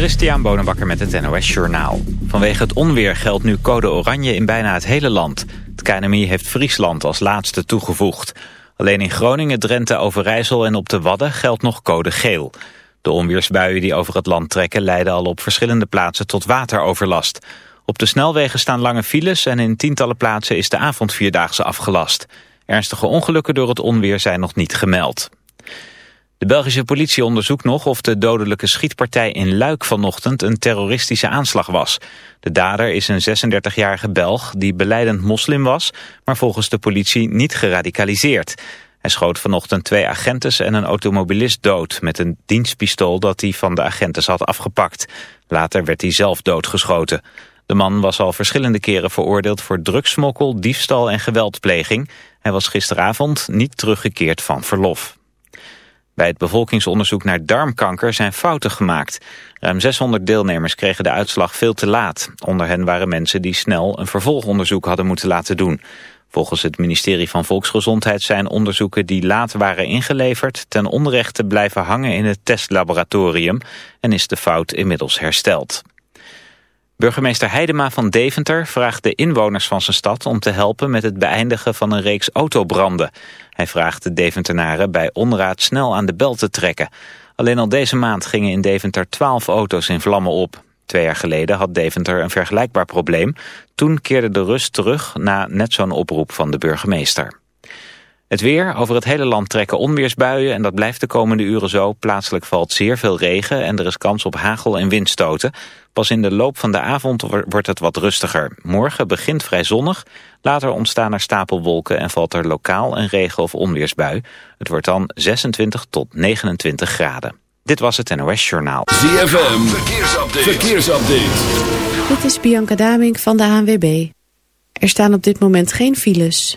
Christian Bonenbakker met het NOS Journaal. Vanwege het onweer geldt nu code oranje in bijna het hele land. Het KNMI heeft Friesland als laatste toegevoegd. Alleen in Groningen, Drenthe, Overijssel en op de Wadden geldt nog code geel. De onweersbuien die over het land trekken leiden al op verschillende plaatsen tot wateroverlast. Op de snelwegen staan lange files en in tientallen plaatsen is de avondvierdaagse afgelast. Ernstige ongelukken door het onweer zijn nog niet gemeld. De Belgische politie onderzoekt nog of de dodelijke schietpartij in Luik vanochtend een terroristische aanslag was. De dader is een 36-jarige Belg die beleidend moslim was, maar volgens de politie niet geradicaliseerd. Hij schoot vanochtend twee agentes en een automobilist dood met een dienstpistool dat hij van de agentes had afgepakt. Later werd hij zelf doodgeschoten. De man was al verschillende keren veroordeeld voor drugsmokkel, diefstal en geweldpleging. Hij was gisteravond niet teruggekeerd van verlof. Bij het bevolkingsonderzoek naar darmkanker zijn fouten gemaakt. Ruim 600 deelnemers kregen de uitslag veel te laat. Onder hen waren mensen die snel een vervolgonderzoek hadden moeten laten doen. Volgens het ministerie van Volksgezondheid zijn onderzoeken die laat waren ingeleverd... ten onrechte blijven hangen in het testlaboratorium en is de fout inmiddels hersteld. Burgemeester Heidema van Deventer vraagt de inwoners van zijn stad om te helpen met het beëindigen van een reeks autobranden. Hij vraagt de Deventenaren bij onraad snel aan de bel te trekken. Alleen al deze maand gingen in Deventer twaalf auto's in vlammen op. Twee jaar geleden had Deventer een vergelijkbaar probleem. Toen keerde de rust terug na net zo'n oproep van de burgemeester. Het weer. Over het hele land trekken onweersbuien en dat blijft de komende uren zo. Plaatselijk valt zeer veel regen en er is kans op hagel en windstoten. Pas in de loop van de avond wordt het wat rustiger. Morgen begint vrij zonnig. Later ontstaan er stapelwolken en valt er lokaal een regen- of onweersbui. Het wordt dan 26 tot 29 graden. Dit was het NOS Journaal. ZFM. Verkeersupdate. Verkeersupdate. Dit is Bianca Damink van de ANWB. Er staan op dit moment geen files.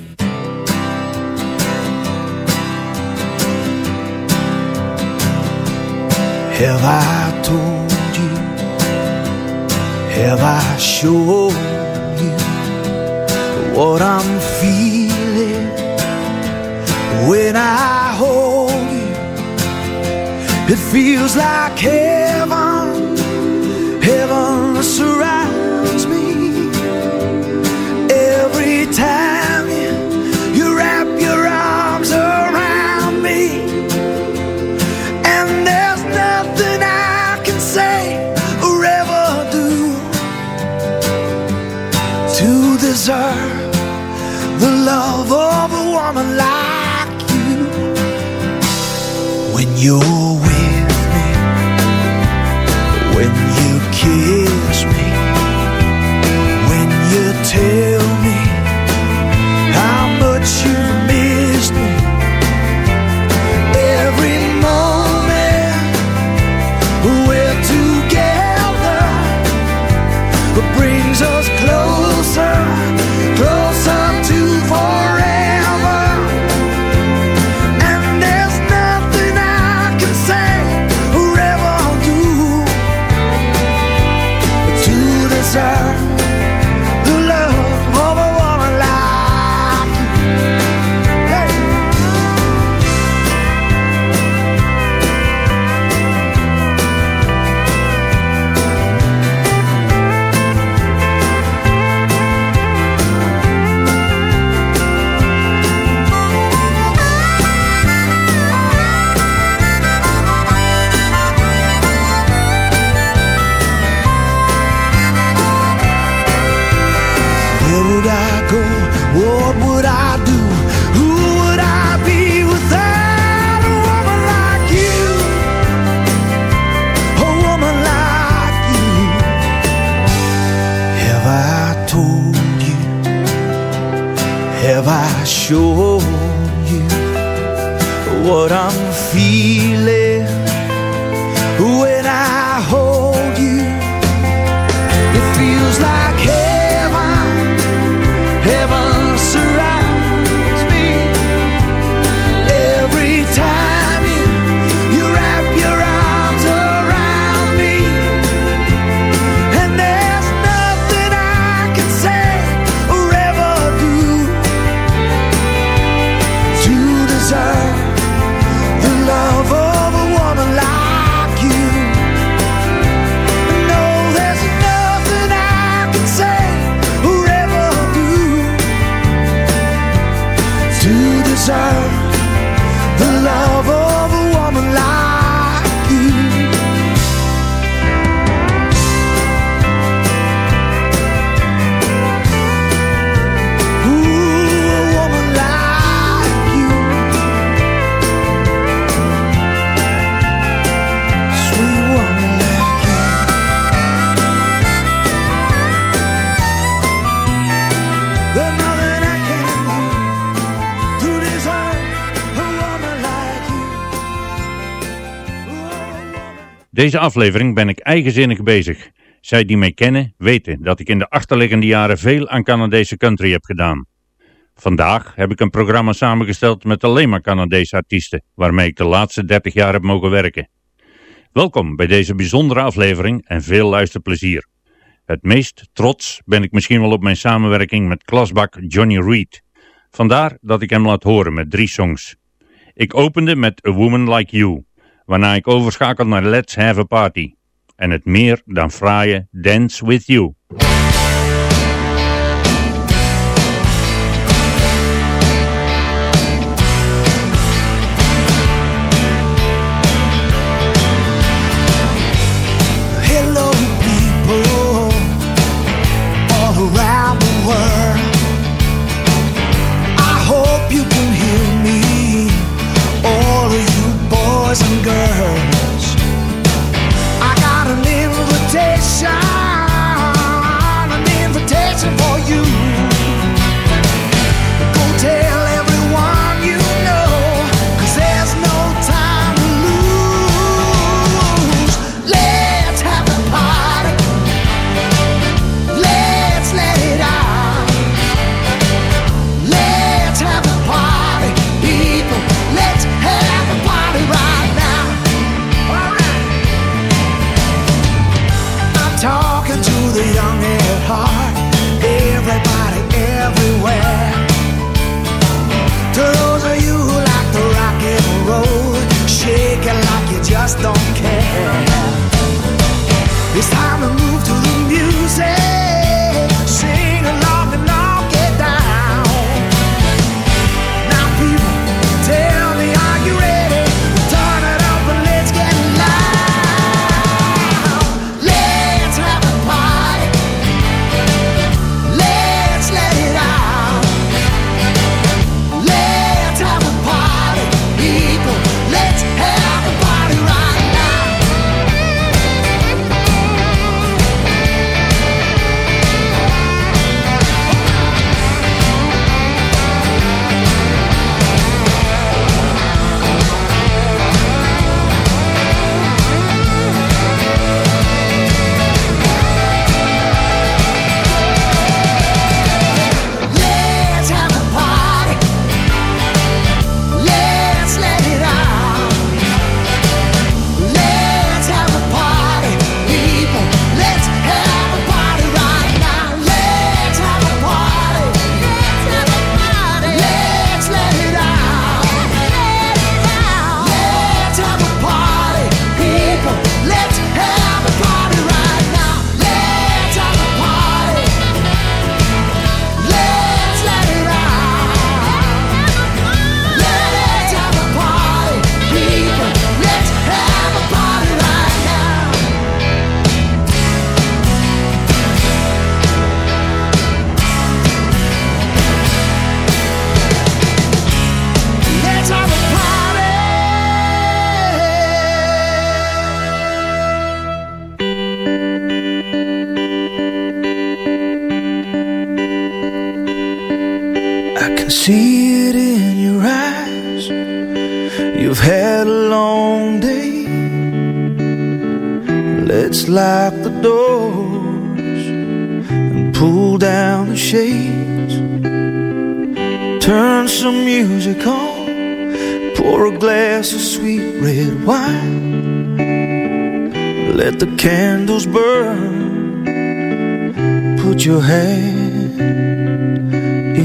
Have I told you? Have I shown you what I'm feeling when I hold you? It feels like heaven, heaven surrounds me every time deserve the love of a woman like you. When you're Deze aflevering ben ik eigenzinnig bezig. Zij die mij kennen weten dat ik in de achterliggende jaren veel aan Canadese country heb gedaan. Vandaag heb ik een programma samengesteld met alleen maar Canadese artiesten, waarmee ik de laatste 30 jaar heb mogen werken. Welkom bij deze bijzondere aflevering en veel luisterplezier. Het meest trots ben ik misschien wel op mijn samenwerking met klasbak Johnny Reed. Vandaar dat ik hem laat horen met drie songs. Ik opende met A Woman Like You, waarna ik overschakel naar Let's Have a Party. En het meer dan fraaie Dance With You.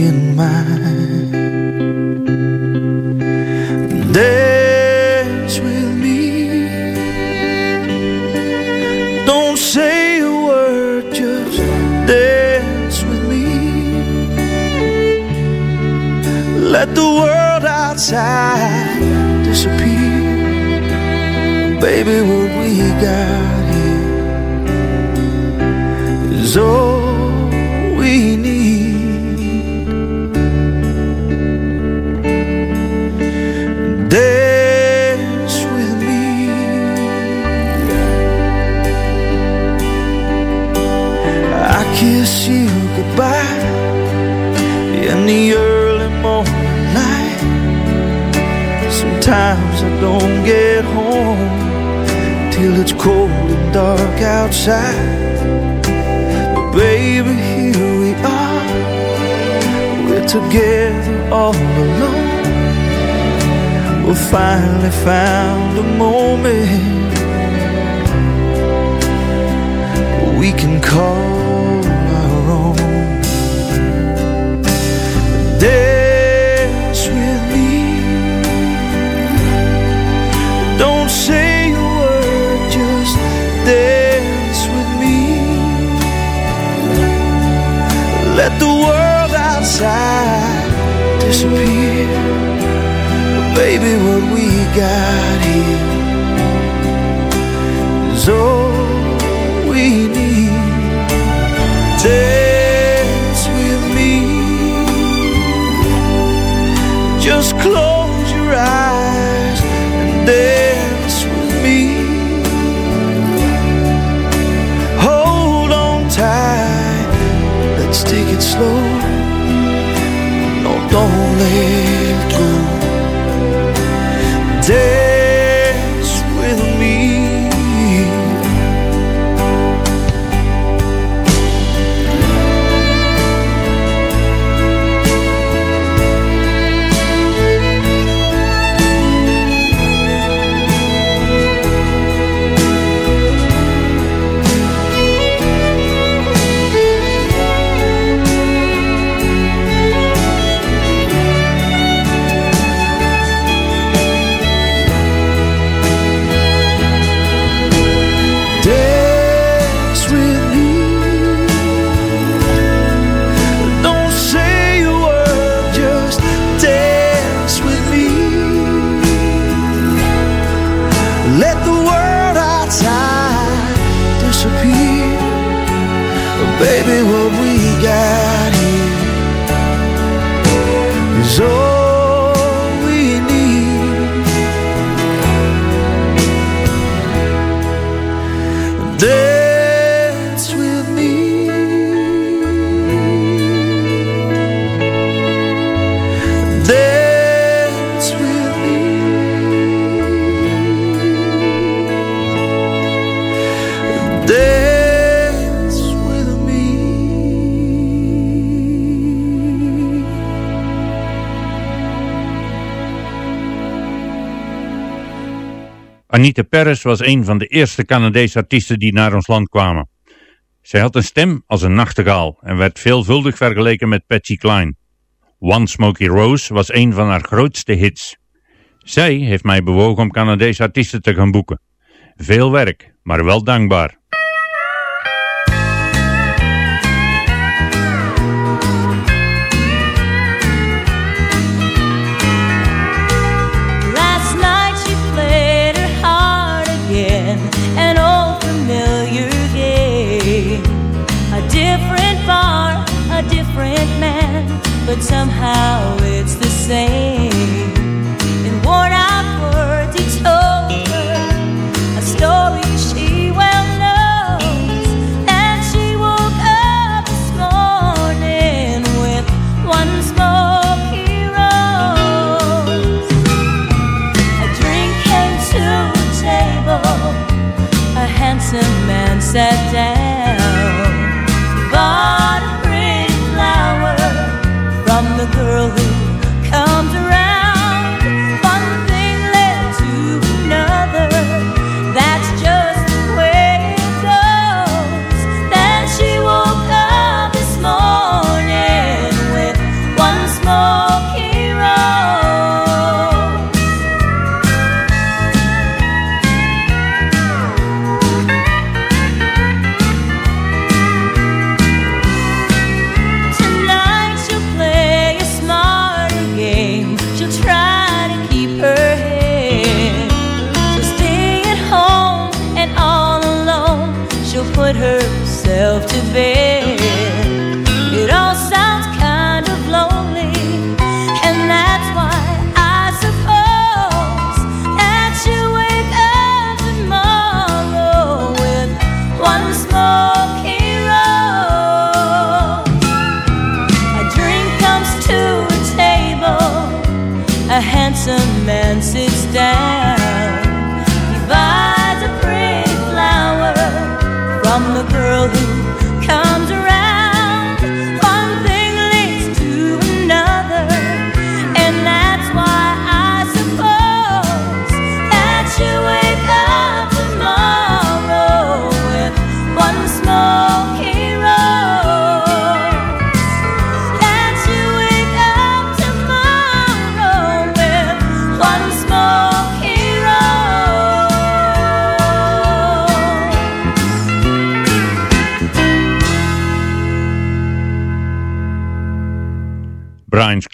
In mine. Dance with me. Don't say a word, just dance with me. Let the world outside disappear. Baby, what we got here is all I don't get home till it's cold and dark outside. But baby, here we are. We're together all alone. We finally found a moment we can call Let the world outside disappear. But Baby, what we got here is all we need. Dance Anita Perez was een van de eerste Canadese artiesten die naar ons land kwamen. Zij had een stem als een nachtegaal en werd veelvuldig vergeleken met Patsy Cline. One Smoky Rose was een van haar grootste hits. Zij heeft mij bewogen om Canadese artiesten te gaan boeken. Veel werk, maar wel dankbaar. But somehow it's the same.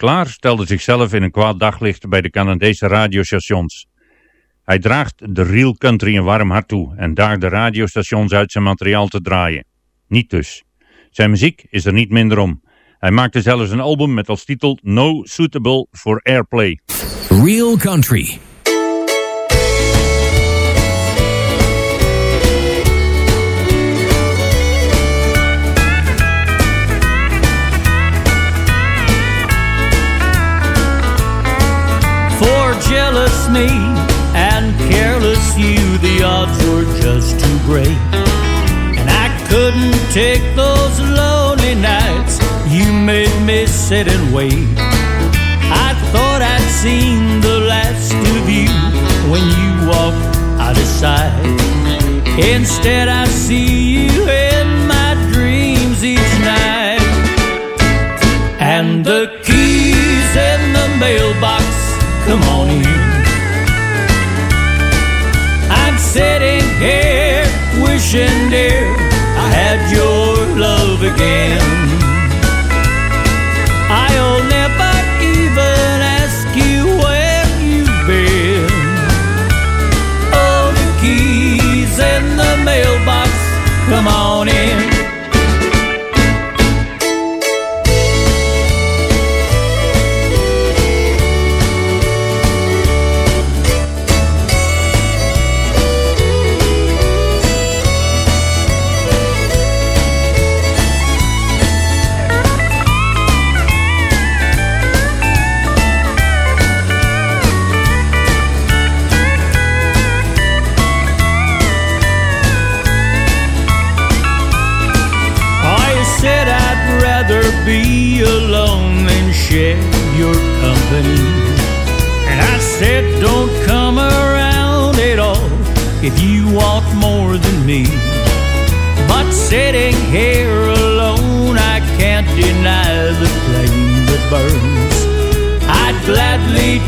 Klaar stelde zichzelf in een kwaad daglicht bij de Canadese radiostations. Hij draagt de real country een warm hart toe en daagt de radiostations uit zijn materiaal te draaien. Niet dus. Zijn muziek is er niet minder om. Hij maakte zelfs een album met als titel No Suitable for Airplay. Real Country. Me and careless you, the odds were just too great. And I couldn't take those lonely nights you made me sit and wait. I thought I'd seen the last of you when you walked out of sight. Instead, I see you in my dreams each night. And the keys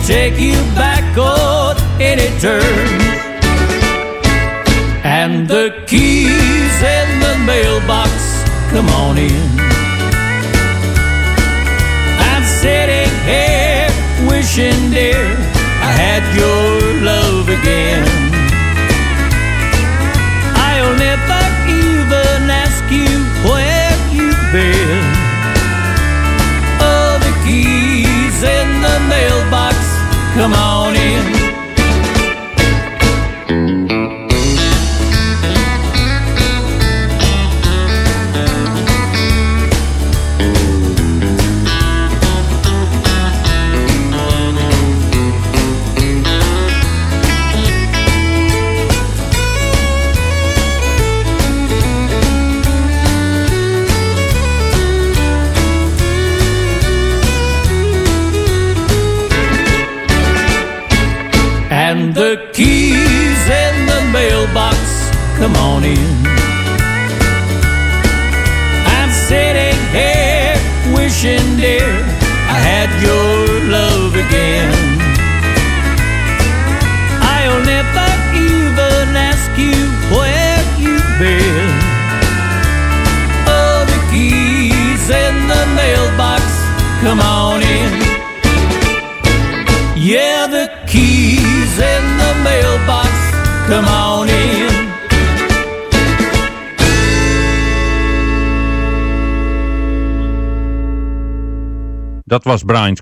take you back on any terms. And the keys in the mailbox, come on in. Come on.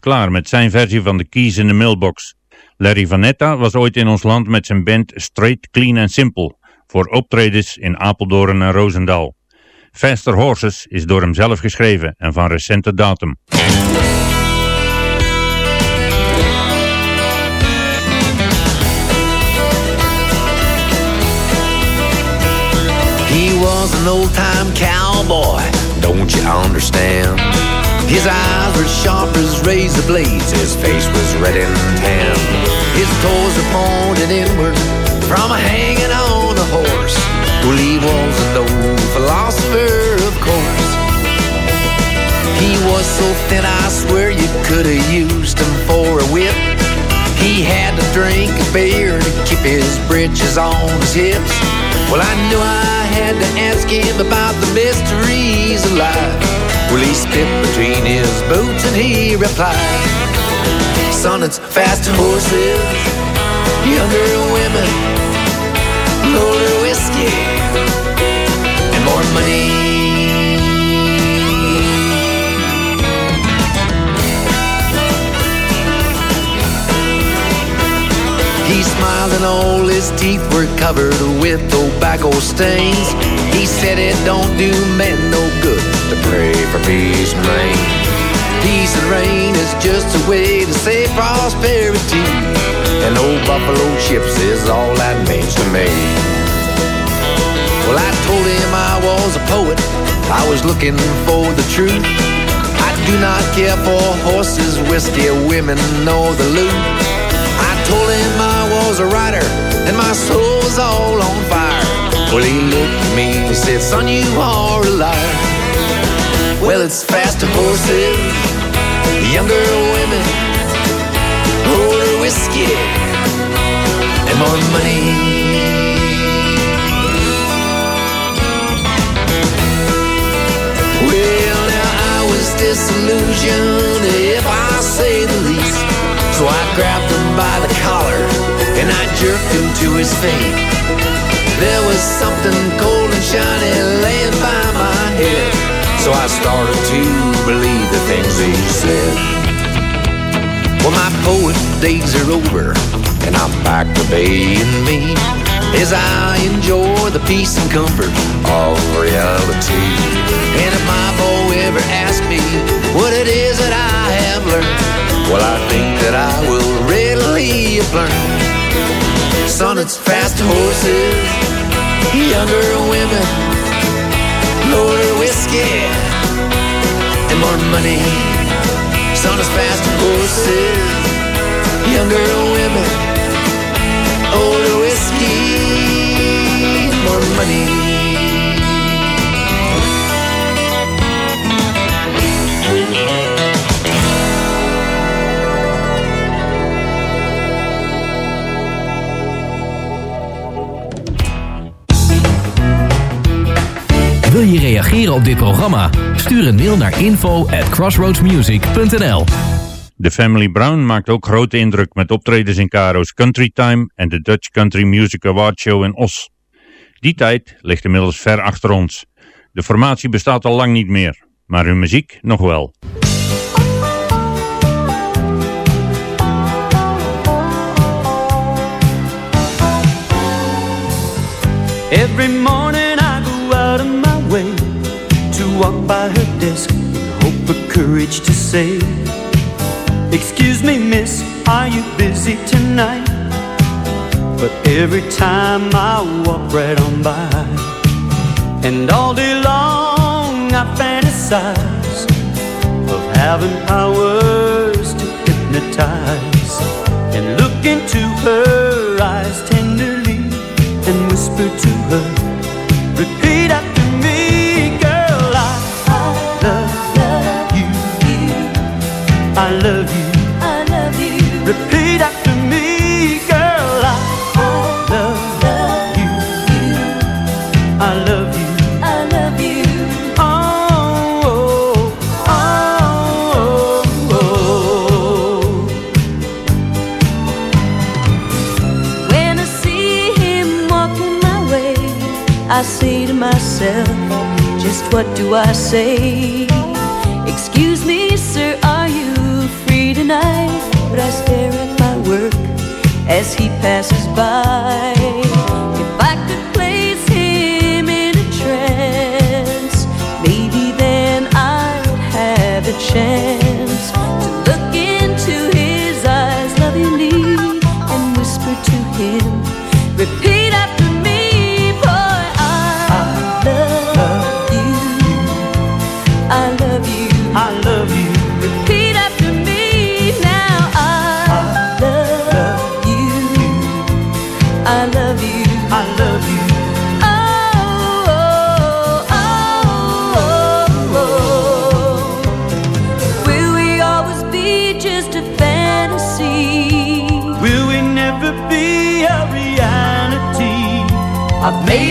Klaar met zijn versie van de Keys in de Mailbox. Larry Vanetta was ooit in ons land met zijn band Straight, Clean and Simple voor optredens in Apeldoorn en Roosendaal. Faster Horses is door hem zelf geschreven en van recente datum. He was an old time cowboy, don't you understand? His eyes were sharp as razor blades, his face was red and tan. His toes were pointed inward from hanging on a horse. Well, he was an old philosopher, of course. He was so thin, I swear you could have used him for a whip. He had to drink a beer to keep his britches on his hips. Well, I knew I had to ask him about the mysteries of life. Well, he spit between his boots and he replied, Son, it's fast horses, younger women, older whiskey, and more money. Smiled and all his teeth were covered with tobacco stains. He said it don't do men no good to pray for peace and rain. Peace and rain is just a way to say prosperity. And old buffalo chips is all that means to me. Well, I told him I was a poet. I was looking for the truth. I do not care for horses, whiskey, women, nor the loot. Was a writer and my soul was all on fire. Well, he looked at me he said, Son, you are a liar. Well, it's faster horses, younger women, older whiskey, and more money. Well, now I was disillusioned, if I say the least. So I grabbed him by the collar and I jerked him to his feet. There was something cold and shiny laying by my head. So I started to believe the things he said. Well, my poet days are over and I'm back to being me as I enjoy the peace and comfort of reality. And if my boy ever asks me what it is that I have learned, well, I Son, it's fast horses, younger women, older whiskey, and more money. Son, it's faster horses, younger women, older whiskey, more money. Wil je reageren op dit programma? Stuur een mail naar info at crossroadsmusic.nl De Family Brown maakt ook grote indruk met optredens in Caro's Country Time en de Dutch Country Music Award Show in Os. Die tijd ligt inmiddels ver achter ons. De formatie bestaat al lang niet meer, maar hun muziek nog wel. Every morning walk by her desk and hope for courage to say, Excuse me, miss, are you busy tonight? But every time I walk right on by, and all day long I fantasize of having powers to hypnotize and look into her I love you, I love you. Repeat after me, girl, I, I love you, I love you, I love you. Oh, oh, oh, oh. When I see him walking my way, I say to myself, just what do I say? As he passes by.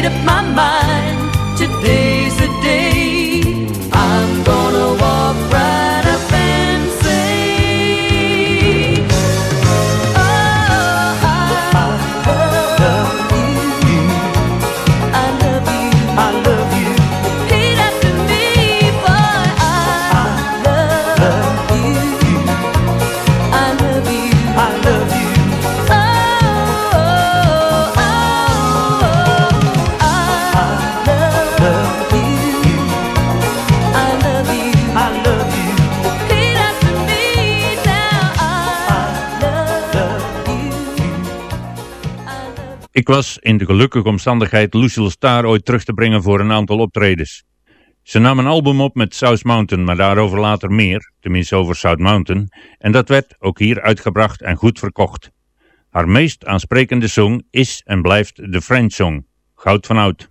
Up my Ik was in de gelukkige omstandigheid Lucille Starr ooit terug te brengen voor een aantal optredens. Ze nam een album op met South Mountain, maar daarover later meer, tenminste over South Mountain, en dat werd ook hier uitgebracht en goed verkocht. Haar meest aansprekende song is en blijft de French Song, Goud van Oud.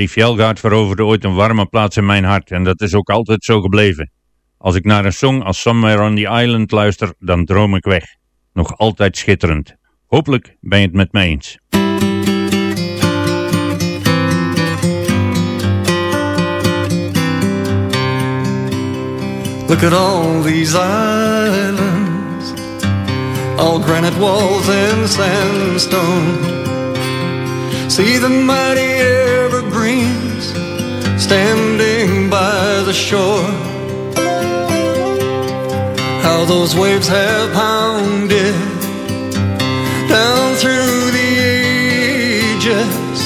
Gary Fjellgaard veroverde ooit een warme plaats in mijn hart en dat is ook altijd zo gebleven. Als ik naar een song als Somewhere on the Island luister, dan droom ik weg. Nog altijd schitterend. Hopelijk ben je het met me eens. Look at all these islands, all granite walls and sandstone. See the mighty evergreens standing by the shore. How those waves have pounded down through the ages,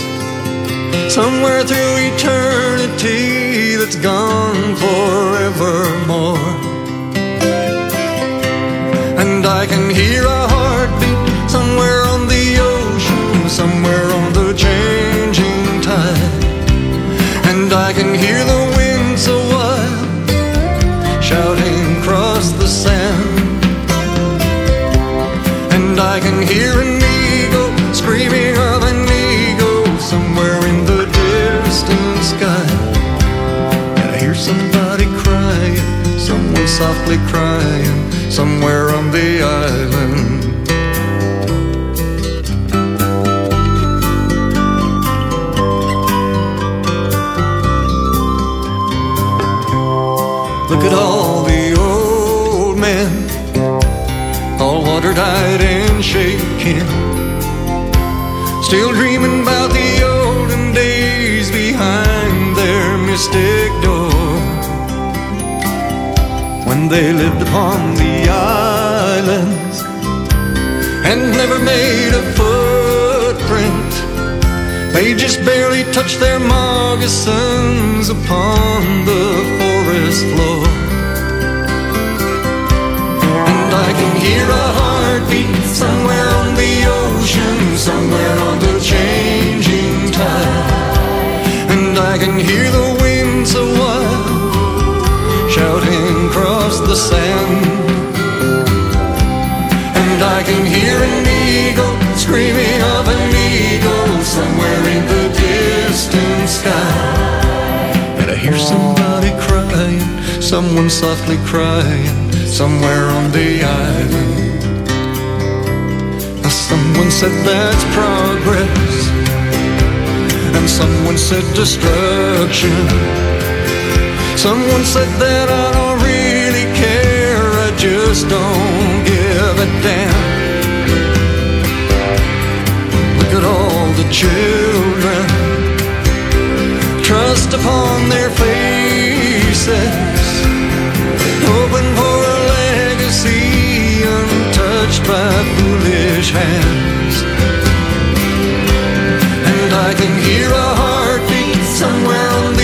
somewhere through eternity that's gone forevermore. I can hear the wind so wild, shouting across the sand. And I can hear an eagle screaming of an eagle somewhere in the distant sky. And I hear somebody crying, someone softly crying somewhere on the island. Still dreaming about the olden days behind their mystic door. When they lived upon the islands and never made a footprint, they just barely touched their moccasins upon the forest floor. And I can hear a heartbeat somewhere ocean, somewhere on the changing tide. And I can hear the winds so wild, shouting across the sand. And I can hear an eagle screaming of an eagle somewhere in the distant sky. And I hear somebody crying, someone softly crying, somewhere on the island. Someone said that's progress, and someone said destruction. Someone said that I don't really care, I just don't give a damn. Look at all the children trust upon their faces, by foolish hands. And I can hear a heartbeat somewhere on the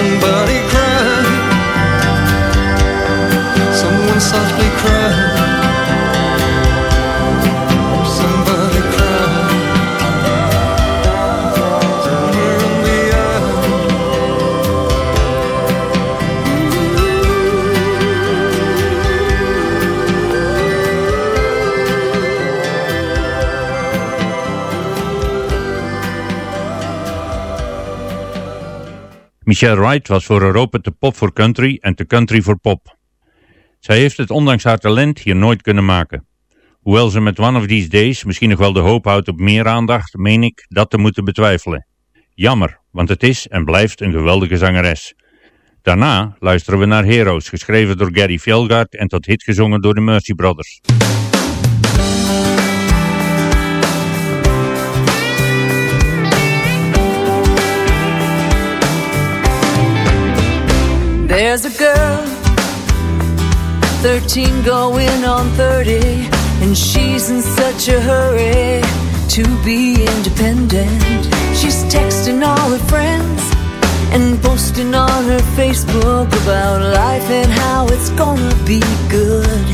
Somebody Michelle Wright was voor Europa te pop voor country en te country voor pop. Zij heeft het ondanks haar talent hier nooit kunnen maken. Hoewel ze met One of These Days misschien nog wel de hoop houdt op meer aandacht, meen ik dat te moeten betwijfelen. Jammer, want het is en blijft een geweldige zangeres. Daarna luisteren we naar Heroes, geschreven door Gary Fjellgaard en tot hit gezongen door de Mercy Brothers. There's a girl, 13 going on 30, and she's in such a hurry to be independent. She's texting all her friends and posting on her Facebook about life and how it's gonna be good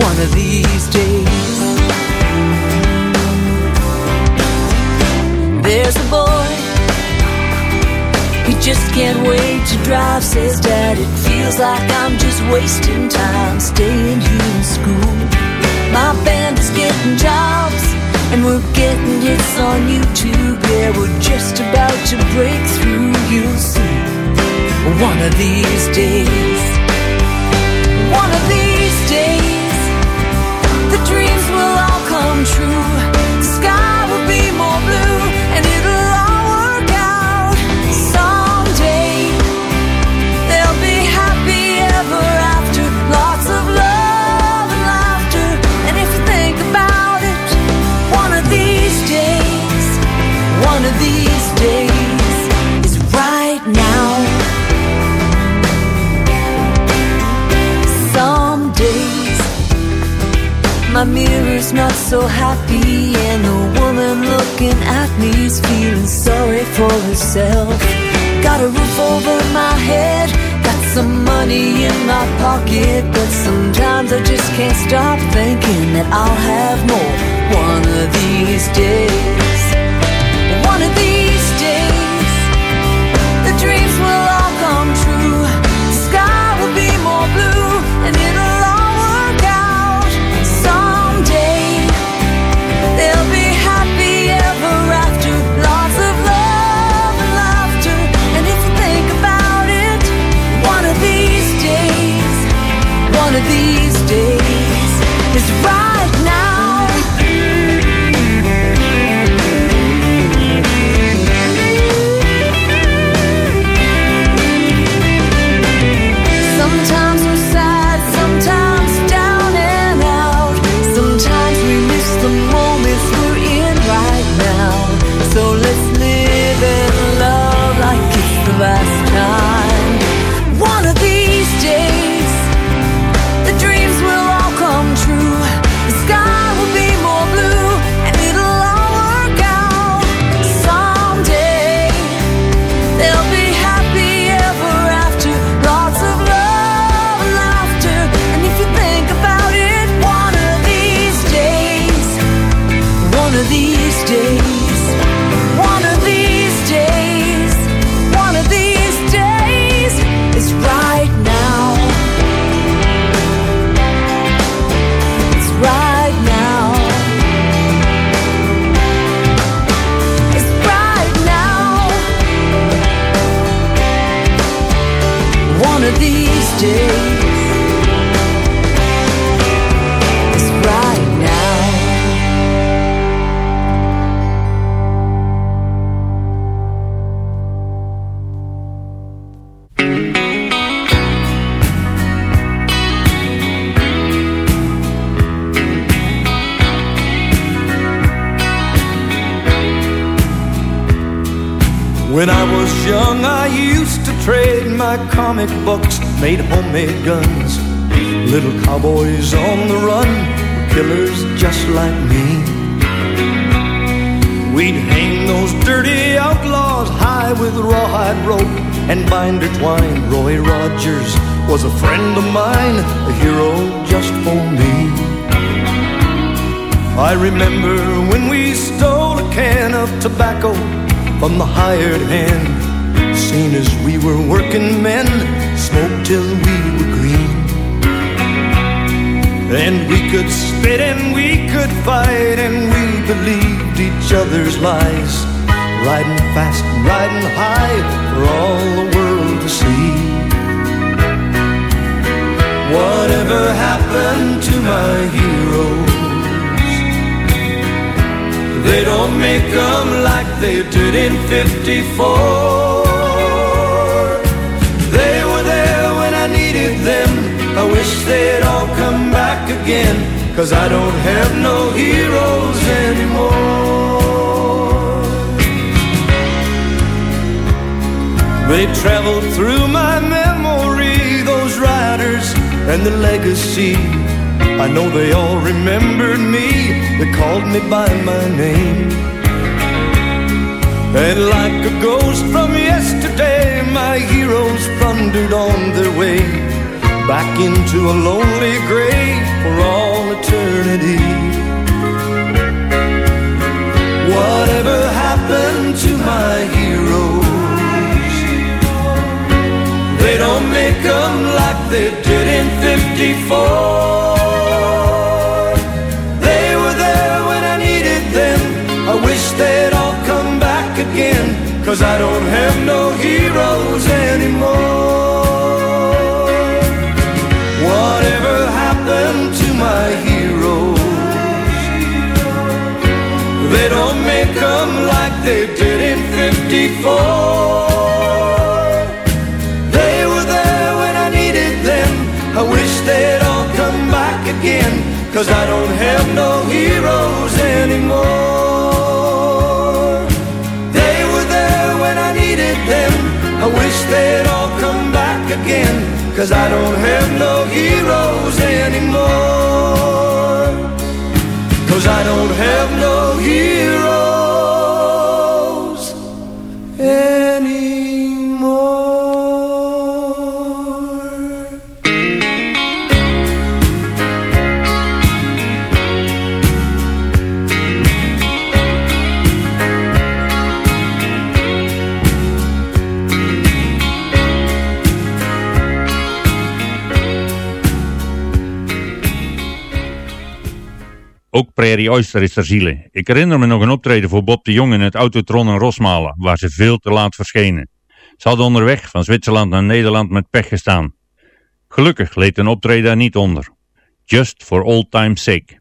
one of these days. There's a boy He just can't wait to drive, says dad. It feels like I'm just wasting time staying here in school. My band is getting jobs, and we're getting hits on YouTube. Yeah, we're just about to break through, you'll see. One of these days, mirror's not so happy, and the woman looking at me's feeling sorry for herself. Got a roof over my head, got some money in my pocket, but sometimes I just can't stop thinking that I'll have more one of these days. One of these days, the dreams these days is right and binder twine. Roy Rogers was a friend of mine, a hero just for me. I remember when we stole a can of tobacco from the hired hand. Seen as we were working men, smoked till we were green. And we could spit and we could fight and we believed each other's lies. Riding fast and riding high for all the world to see. Whatever happened to my heroes? They don't make them like they did in 54. They were there when I needed them. I wish they'd all come back again. Cause I don't have no heroes anymore. They traveled through my memory, those riders and the legacy. I know they all remembered me, they called me by my name. And like a ghost from yesterday, my heroes thundered on their way back into a lonely grave for all eternity. Whatever happened to my heroes? Them like they did in 54. They were there when I needed them. I wish they'd all come back again. Cause I don't have no heroes anymore. Whatever happened to my heroes? They don't make them like they did in 54. Cause I don't have no heroes anymore. They were there when I needed them. I wish they'd all come back again. Cause I don't have no heroes anymore. Cause I don't have no Prairie Oyster is ter ziele. Ik herinner me nog een optreden voor Bob de Jong in het Autotron in Rosmalen, waar ze veel te laat verschenen. Ze hadden onderweg van Zwitserland naar Nederland met pech gestaan. Gelukkig leed een optreden daar niet onder. Just for old time's sake.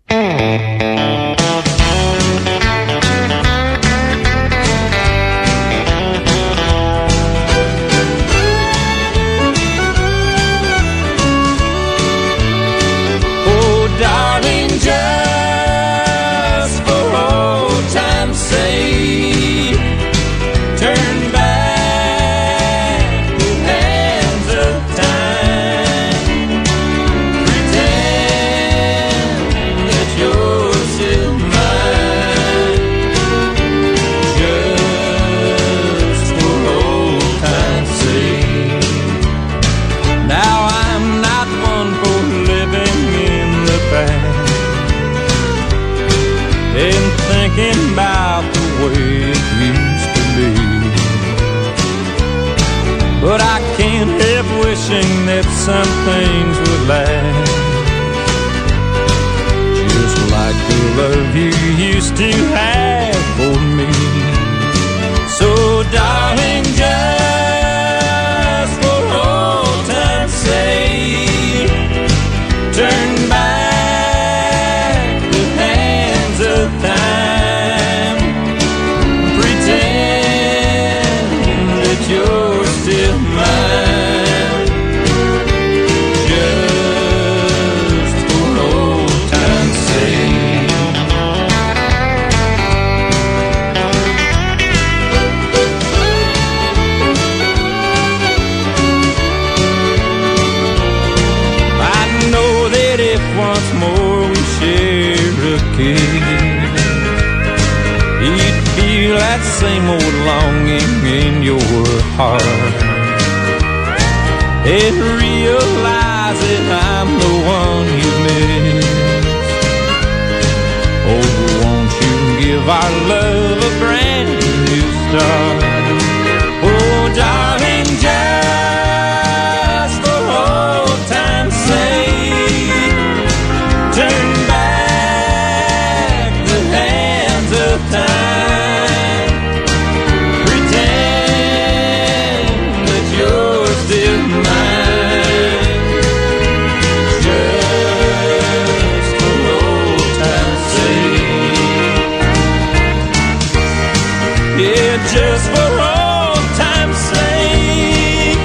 Just for old time's sake.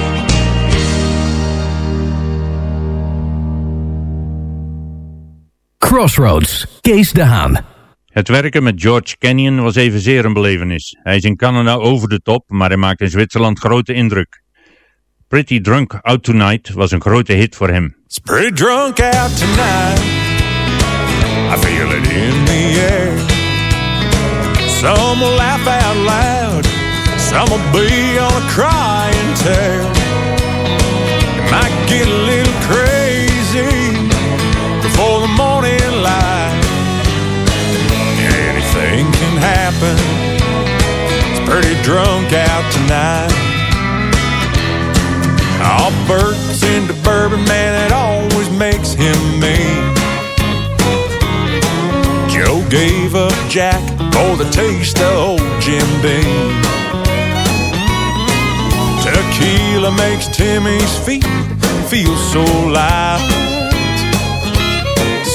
Crossroads, Kees de Haan. Het werken met George Canyon was evenzeer een belevenis. Hij is in Canada over de top, maar hij maakt in Zwitserland grote indruk. Pretty Drunk Out Tonight was een grote hit voor hem. It's pretty drunk out tonight. I feel it in the air. Some will laugh out loud. Some will be on a crying tear. It might get a little crazy before the morning light. Anything can happen. It's pretty drunk out tonight. Oh, Bert's into bourbon, man, it always makes him mean. Gave up Jack for the taste of old Jim Beam. Tequila makes Timmy's feet feel so light.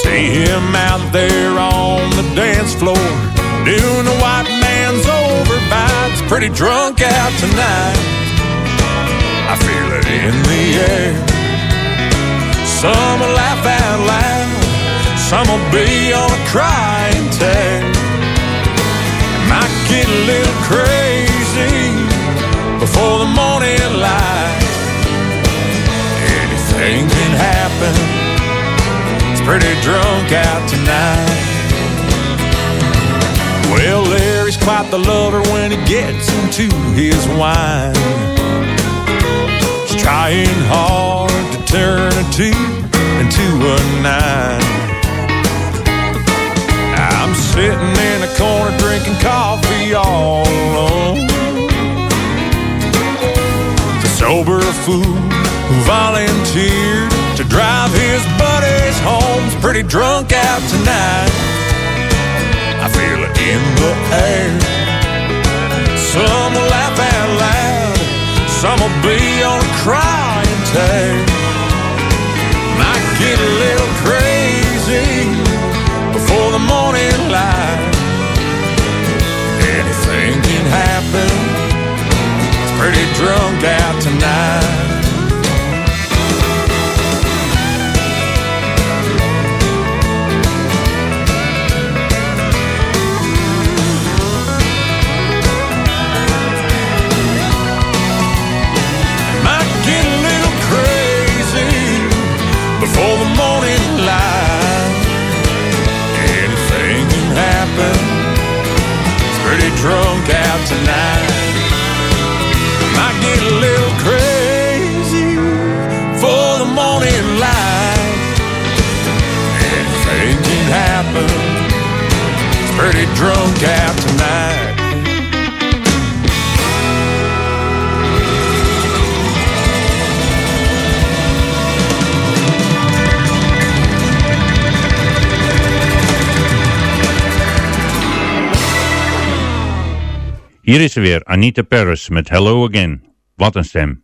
See him out there on the dance floor doing the white man's overbites. Pretty drunk out tonight. I feel it in the air. Some will laugh out loud, some will be on a crying tear. Might get a little crazy before the morning light. Anything can happen. It's pretty drunk out tonight. Well, Larry's quite the lover when he gets into his wine. He's trying hard to turn a two into a nine. Sitting in a corner drinking coffee all alone. The sober fool who volunteered to drive his buddies home's pretty drunk out tonight. I feel it in the air. Some will laugh out loud, some will be on a crying tear. Drunk out tonight. Before the morning light. Anything can happen. It's pretty drunk out tonight. Drunk out tonight. Hier is ze weer, Anita Paris met Hello Again. Wat een stem.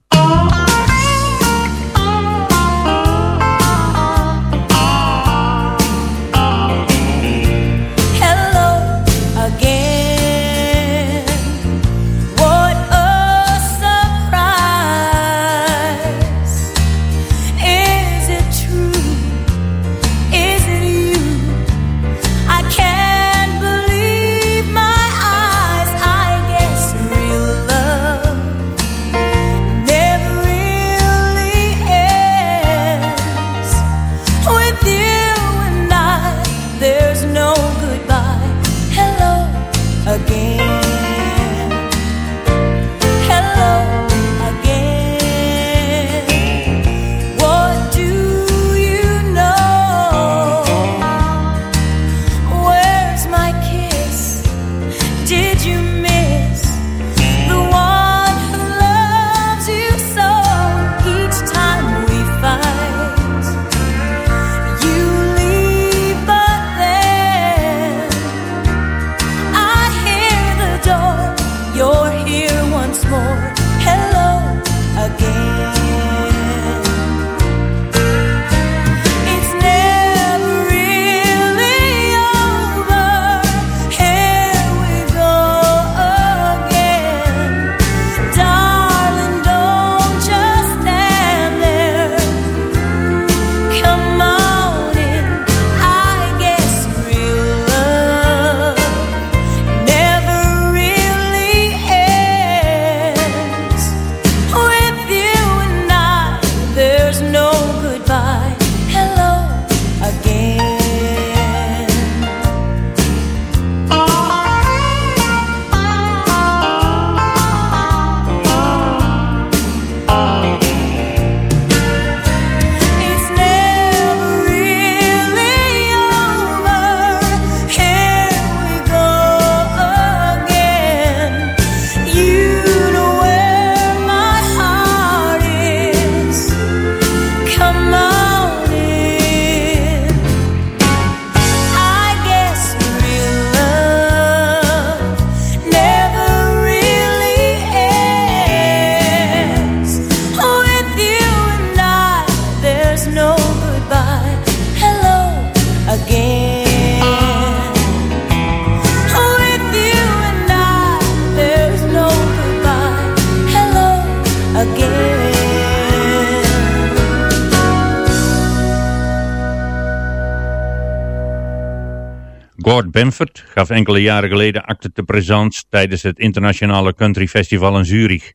Benford gaf enkele jaren geleden acte de présence tijdens het internationale country festival in Zurich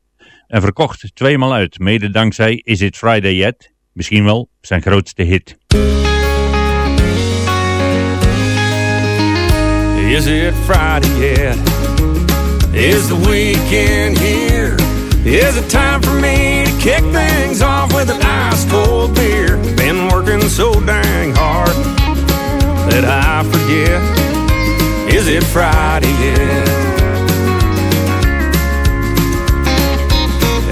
en verkocht tweemaal uit, mede dankzij Is It Friday Yet, misschien wel zijn grootste hit. Is it Friday yet? Is the weekend here? Is it time for me to kick things off with an ice cold beer? Been working so dang hard that I forget. Is it Friday yet?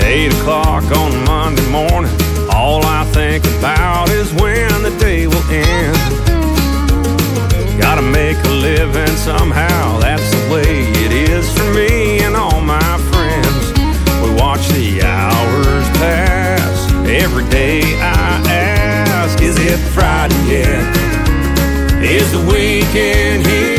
Eight o'clock on Monday morning. All I think about is when the day will end. Gotta make a living somehow, that's the way it is for me and all my friends. We watch the hours pass. Every day I ask, is it Friday yet? Is the weekend here?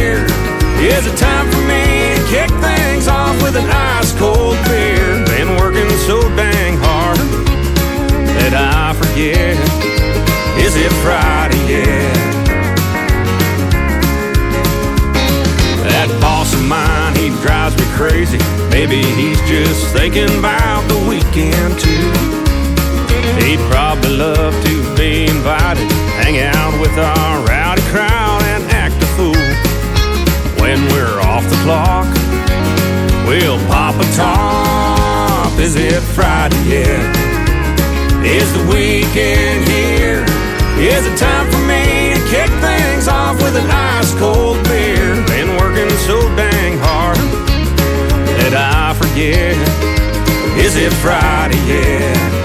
Crazy. Maybe he's just thinking about the weekend too. He'd probably love to be invited, hang out with our rowdy crowd and act a fool. When we're off the clock, we'll pop a top. Is it Friday yet? Is the weekend here? Is it time for me to kick things off with an ice cold beer? Been working so hard that I forget. Is it Friday yet?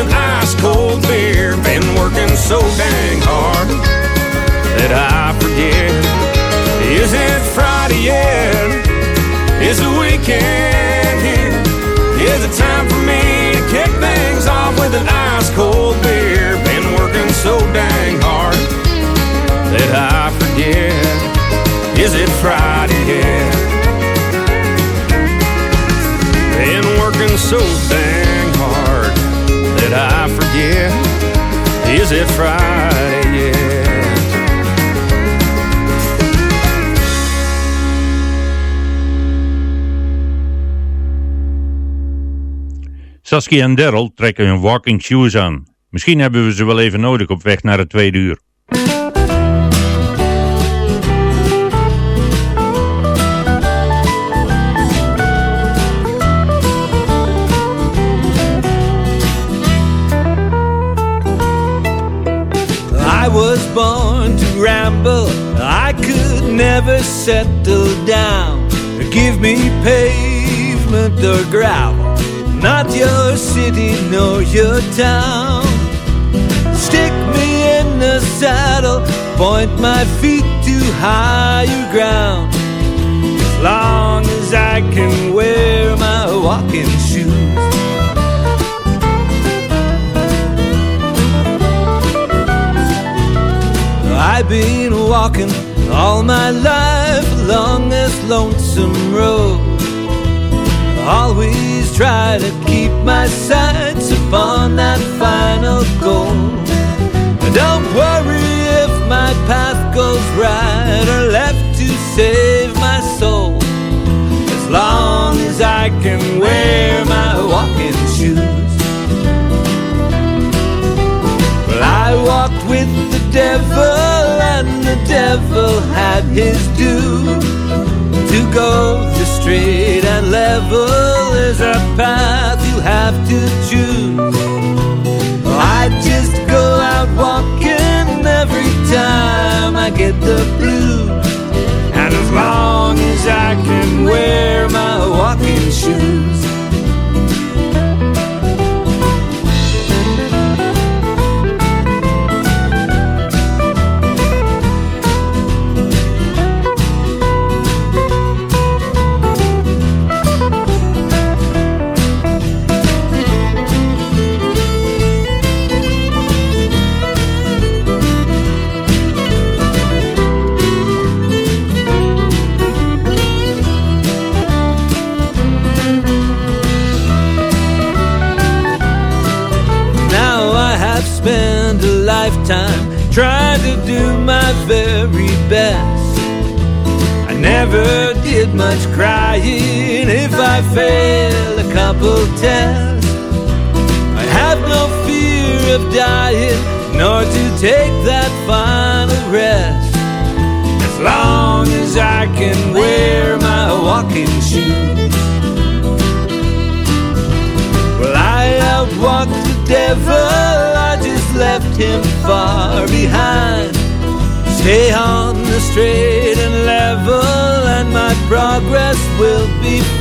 An ice cold beer? Been working so dang hard that I forget. Is it Friday yet? Is the weekend here? Is it time for me to kick things off with an ice cold beer? Been working so dang hard that I forget. Is it Friday yet? Been working so Saskia en Daryl trekken hun walking shoes aan. Misschien hebben we ze wel even nodig op weg naar het tweede uur. I was born to ramble. I could never settle down. Give me pavement or gravel, not your city nor your town. Stick me in the saddle, point my feet to higher ground. As long as I can wear my walking shoes. I've been walking all my life along this lonesome road. Always try to keep my sights upon that final goal. Don't worry if my path goes right or left to save my soul. As long as I can wear my walking shoes. Well, I walked with the devil, and the devil had his due. To go straight and level is a path you have to choose. I just go out walking every time I get the blues. And as long as I can wear my walking shoes.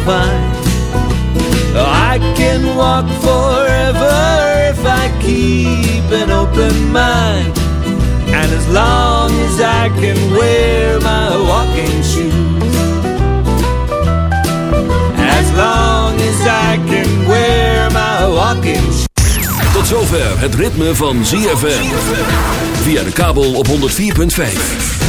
Be fine. I can walk forever if I keep an open mind. And as long as I can wear my walking shoes. As long as I can wear my walking shoes. Tot zover het ritme van ZFM. Via de kabel op 104.5.